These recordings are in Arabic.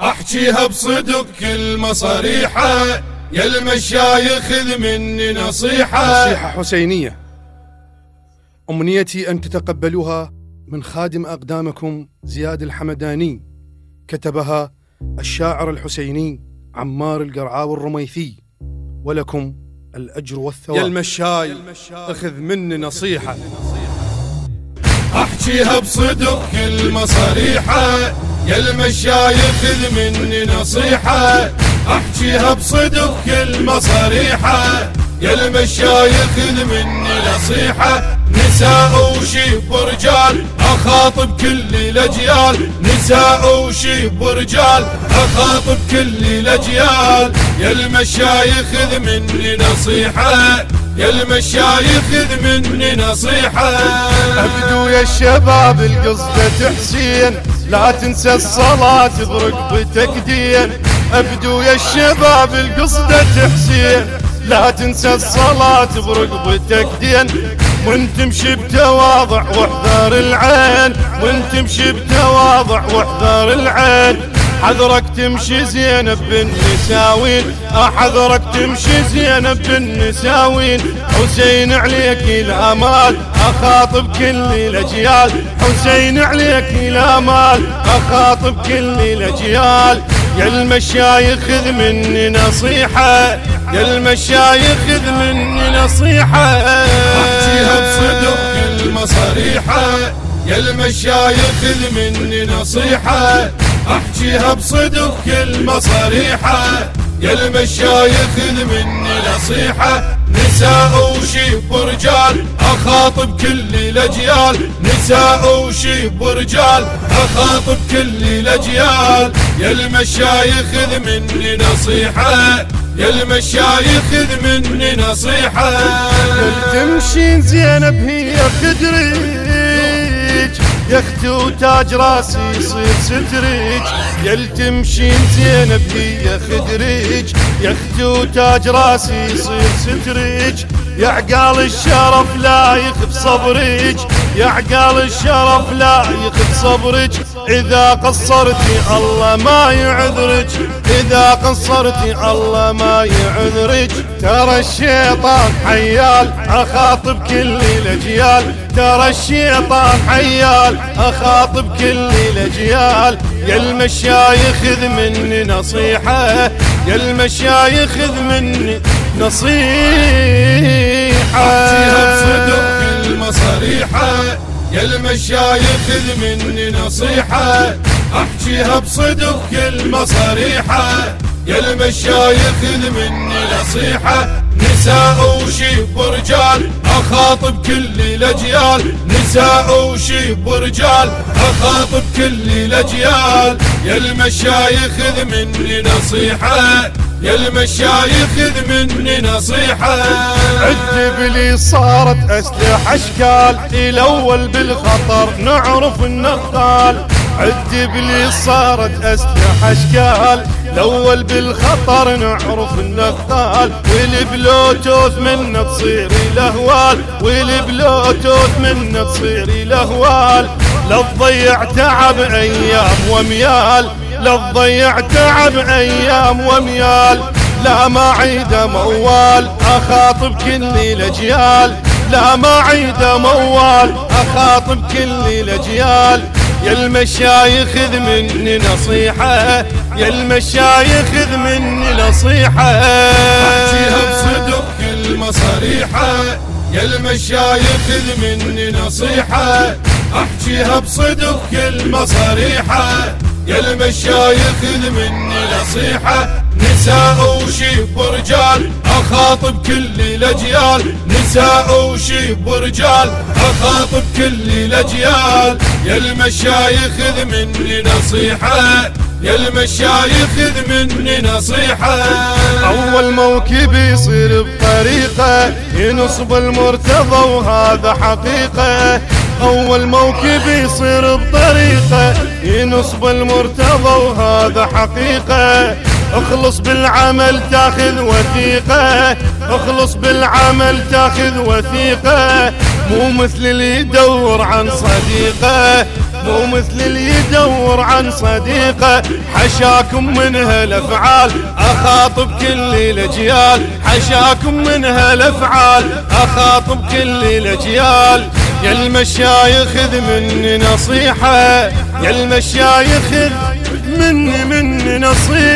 أحكيها بصدق كل مصاريحه يا المشايخ خذ مني نصيحة. نصيحة حسينية. أمنيتي أن تتقبلوها من خادم أقدامكم زياد الحمداني كتبها الشاعر الحسيني عمار القرعاوي الرميثي ولكم الأجر والثواب. يا المشاي أخذ مني نصيحة. أحكيها بصدق كل مصاريحه يا المشايخ خذ مني نصيحة أحكيها بصدق كل مصاريحه يا المشايخ خذ مني نصيحة نساء وشيب ورجال أخاطب كل الأجيال. نساء وشيب ورجال أخاطب كل الأجيال. يا المشايخ خذ مني نصيحة يا المشايخ خذ مني نصيحة. أبدو يا الشباب القصدة تحسين. لا تنسى الصلاة بركبتك دين أبدو يا الشباب القصدة تحسين. لا تنسى الصلاة بركبتك دين وانت تمشي بتواضع واحذر العين. وانت تمشي بتواضع واحذر العين. حذرك تمشي زينب بن نساوين أحذرك تمشي زينب بن نساوين حسين عليك الامال أخاطب كل الاجيال حسين عليك الامال أخاطب كل الاجيال يا المشايخ خذ مني نصيحة يا المشايخ خذ مني نصيحة. احكيها بصدق كل مصاريحه يا المشايخ مني نصيحة أحكيها بصدق كل مصاريحه يا المشايخ مني نصيحة نساء وشيب ورجال أخاطب كل الأجيال. نساء وشيب ورجال أخاطب كل الأجيال. يا المشايخ خذ مني نصيحة يا المشايخ خذ مني نصيحة. تمشي زينب هي خدرج يا أختي وتاج راسي يصير سترج يل تمشي زينب هي خدرج يا أختي وتاج راسي يصير سترج يا عقال الشرف لا يخف صبرج يا عقال الشرف لا يخف صبرج إذا قصرتي الله ما يعذرج إذا قصرتي الله ما يعذرج ترى الشيطان حيال أخاطب كل الاجيال ترى الشيطان حيال أخاطب كل الاجيال يا المشايخ خذ مني نصيحة يا المشايخ خذ مني احكيها يا المشايخ مني نصيحة أحكيها بصدق كل مصاريحة. يا المشايخ مني نصيحة نساء وشيب ورجال أخاطب كل الأجيال. نساء وشيب ورجال أخاطب كل الأجيال. يا المشايخ مني نصيحة يا المشايخ خذ مني نصيحه عد بلي صارت أسلحة اشكال الأول بالخطر نعرف النقال عد بلي صارت أسلحة اشكال الأول بالخطر نعرف النقال والبلوتوث منه تصير الأهوال. والبلوتوث منه تصير الأهوال. لا تضيع تعب أيام وميال. لا تضيع تعب أيام وميال لا ما عيد موال اخاطب كل الاجيال لا ما عيد موال اخاطب كل الاجيال يا المشايخ خذ مني نصيحة يا المشايخ خذ مني نصيحة. احكيها بصدق كل مصاريحه يا المشايخ خذ مني نصيحة. احكيها بصدق كل مصاريحه يا المشايخ مني نصيحة نساء وشيب ورجال أخاطب كل الأجيال. نساء وشيب ورجال أخاطب كل الأجيال. يا المشايخ مني نصيحة يا المشايخ مني نصيحة. أول موكب يصير بطريقة ينصب المرتضى وهذا حقيقة. أول موكب يصير بطريقة ينصب المرتضى وهذا حقيقة. اخلص بالعمل تاخذ وثيقة. اخلص بالعمل تاخذ وثيقة. مو مثل اللي يدور عن صديقة. مو مثل اللي يدور عن صديقه حشاكم من هالافعال أخاطب كل الأجيال. حشاكم من هالافعال أخاطب كل الأجيال. يا المشايخ خذ مني نصيحة يا المشايخ خذ مني مني نصيحة.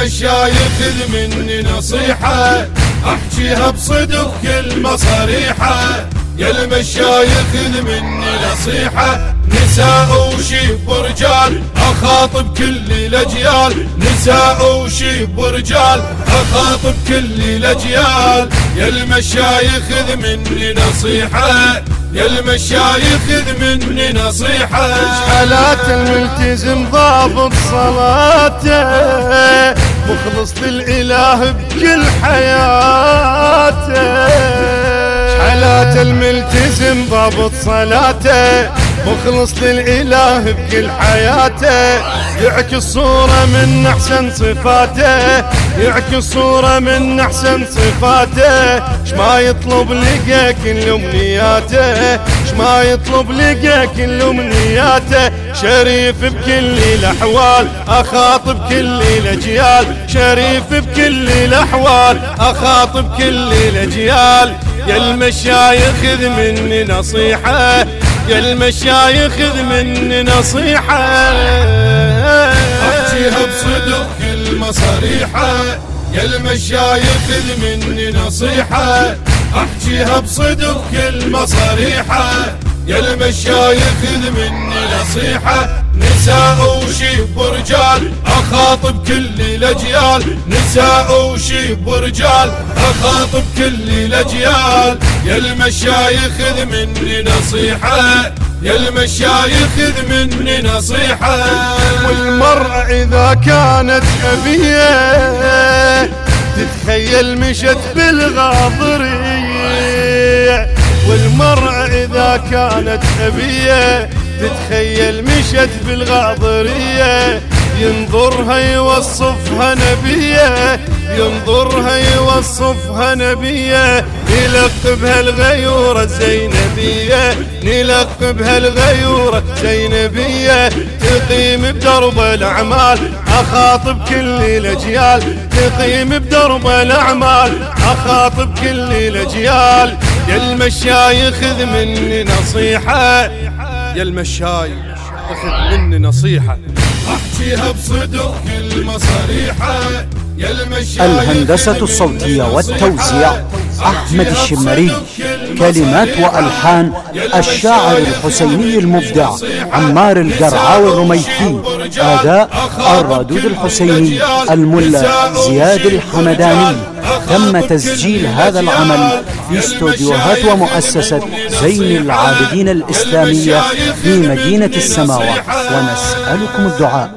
المشايخ مني نصيحة أحكيها بصدق كلمة صريحة. يا المشايخ مني نصيحة نساء وشيب ورجال أخاطب كل الأجيال. نساء وشيب ورجال أخاطب كل الأجيال. يا المشايخ مني نصيحة يا المشايخ مني نصيحة. حالات الملتزم ضابط صلاته. مخلص للإله بكل حياته. حالات الملتزم ضابط صلاته. مخلص للإله بكل حياته. يعكس صورة من أحسن صفاته. يعكس صورة من أحسن صفاته. اش ما يطلب لقى كل أمنياته. ما يطلب لقى كل أمنياته شريف بكل الأحوال أخاطب كل الأجيال. شريف بكل الأحوال أخاطب كل الأجيال. يا المشايخ خذ مني نصيحة يا المشايخ خذ مني نصيحة. احكيها بصدق كلمة صريحة يا المشايخ مني نصيحة أحكيها بصدق كلمة صريحة يا المشايخ مني نصيحة نساء وشيب ورجال أخاطب كل الأجيال. نساء وشيب ورجال أخاطب كل الأجيال. يا المشايخ خذ مني نصيحة يا المشايخ خذ مني نصيحة. والمرأة إذا كانت أبية تتخيل مشت بالغاضرية. والمرأة إذا كانت أبية تتخيل مشت بالغاضرية ينظرها يوصفها نبية ينظرها يوصفها نبية نلقبها الغيورة زينبية نلقبها الغيورة زينبية تقيم بدرب الأعمال أخاطب كل الأجيال تقيم بدرب الأعمال أخاطب كل الأجيال. يا المشايخ خذ مني نصيحة يا المشايخ خذ مني نصيحة. احكيها بصدق كلمة صريحة يا المشايخ الهندسة الصوتية والتوزيع أحمد الشمري كلمات وألحان الشاعر الحسيني المبدع عمار القرعاوي الرميثي أداء الردود الحسيني الملا زياد الحمداني. تم تسجيل هذا العمل في استوديوهات ومؤسسة زين العابدين الإسلامية في مدينة السماوات. ونسألكم الدعاء.